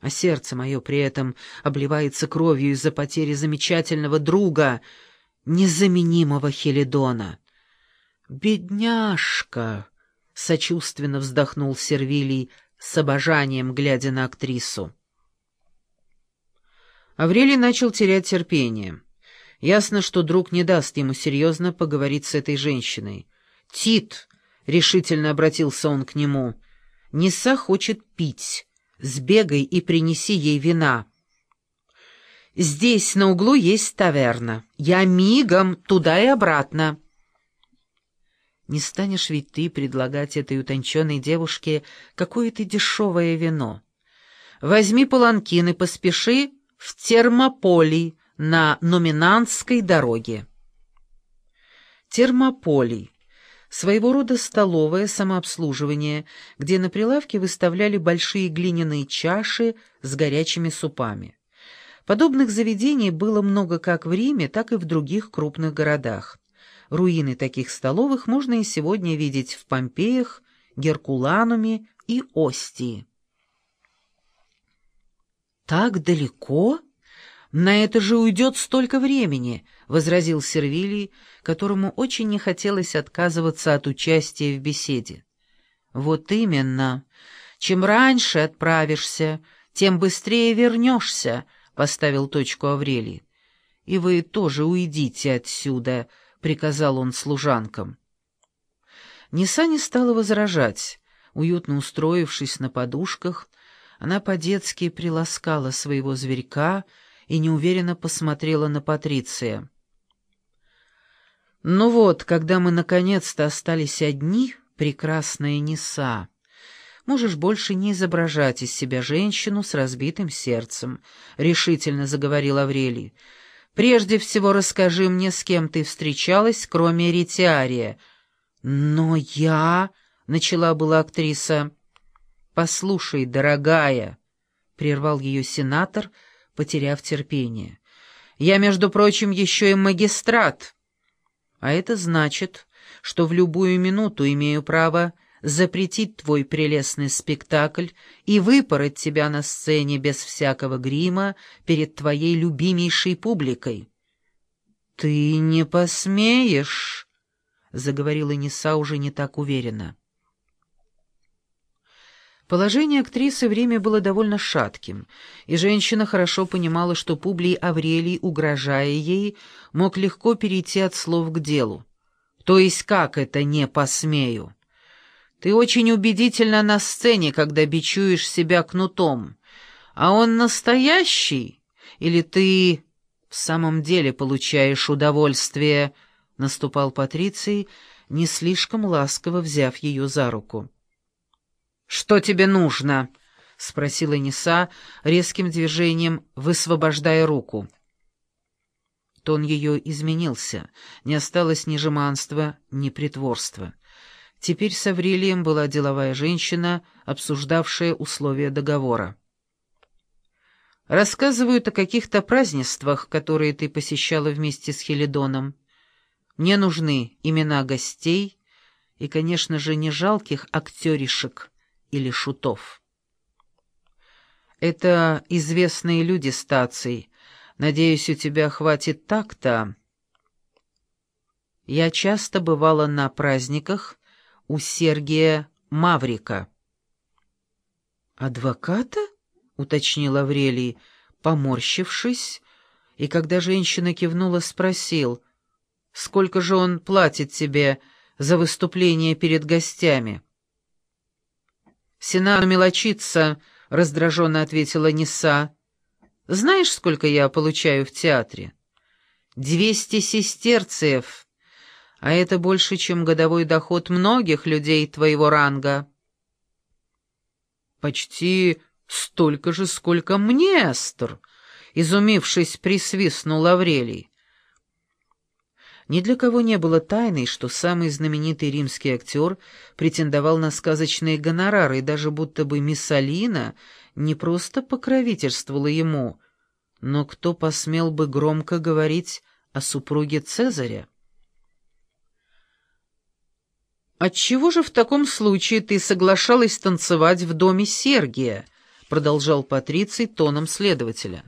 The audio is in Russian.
а сердце мое при этом обливается кровью из-за потери замечательного друга, незаменимого Хелидона. «Бедняжка!» — сочувственно вздохнул Сервилий с обожанием, глядя на актрису. Аврелий начал терять терпение. Ясно, что друг не даст ему серьезно поговорить с этой женщиной. «Тит!» — решительно обратился он к нему. «Неса хочет пить. Сбегай и принеси ей вина». «Здесь на углу есть таверна. Я мигом туда и обратно». Не станешь ведь ты предлагать этой утонченной девушке какое-то дешевое вино. Возьми паланкин и поспеши в Термополий на Номинантской дороге. Термополий — своего рода столовое самообслуживание, где на прилавке выставляли большие глиняные чаши с горячими супами. Подобных заведений было много как в Риме, так и в других крупных городах. Руины таких столовых можно и сегодня видеть в Помпеях, Геркулануме и Остии. «Так далеко? На это же уйдет столько времени!» — возразил Сервилий, которому очень не хотелось отказываться от участия в беседе. «Вот именно. Чем раньше отправишься, тем быстрее вернешься», — поставил точку Аврелий. «И вы тоже уйдите отсюда», — приказал он служанкам. Неса не стала возражать. Уютно устроившись на подушках, она по-детски приласкала своего зверька и неуверенно посмотрела на Патриция. «Ну вот, когда мы наконец-то остались одни, прекрасная Неса, можешь больше не изображать из себя женщину с разбитым сердцем», — решительно заговорил Аврелий. Прежде всего расскажи мне, с кем ты встречалась, кроме Ритиария. Но я... — начала была актриса. «Послушай, дорогая», — прервал ее сенатор, потеряв терпение. «Я, между прочим, еще и магистрат. А это значит, что в любую минуту имею право запретить твой прелестный спектакль и выпороть тебя на сцене без всякого грима перед твоей любимейшей публикой. «Ты не посмеешь», — заговорила Неса уже не так уверенно. Положение актрисы в Риме было довольно шатким, и женщина хорошо понимала, что Публий Аврелий, угрожая ей, мог легко перейти от слов к делу. То есть как это «не посмею»? Ты очень убедительна на сцене, когда бичуешь себя кнутом. А он настоящий? Или ты в самом деле получаешь удовольствие?» Наступал Патриций, не слишком ласково взяв ее за руку. «Что тебе нужно?» — спросила Неса, резким движением высвобождая руку. Тон ее изменился, не осталось ни жеманства, ни притворства. Теперь с Аврелием была деловая женщина, обсуждавшая условия договора. «Рассказывают о каких-то празднествах, которые ты посещала вместе с Хелидоном. Мне нужны имена гостей и, конечно же, не жалких актеришек или шутов». «Это известные люди стаций. Надеюсь, у тебя хватит так-то...» Я часто бывала на праздниках, у Сергия Маврика. «Адвоката?» — уточнил Аврелий, поморщившись, и когда женщина кивнула, спросил, «Сколько же он платит тебе за выступление перед гостями?» «Сенатор мелочится», — раздраженно ответила Неса. «Знаешь, сколько я получаю в театре?» «Двести сестерцев» а это больше, чем годовой доход многих людей твоего ранга». «Почти столько же, сколько мне, Эстер», — изумившись, присвистнул Аврелий. Ни для кого не было тайной, что самый знаменитый римский актер претендовал на сказочные гонорары, и даже будто бы Миссалина не просто покровительствовала ему, но кто посмел бы громко говорить о супруге Цезаря? «Отчего же в таком случае ты соглашалась танцевать в доме Сергия?» продолжал Патриций тоном следователя.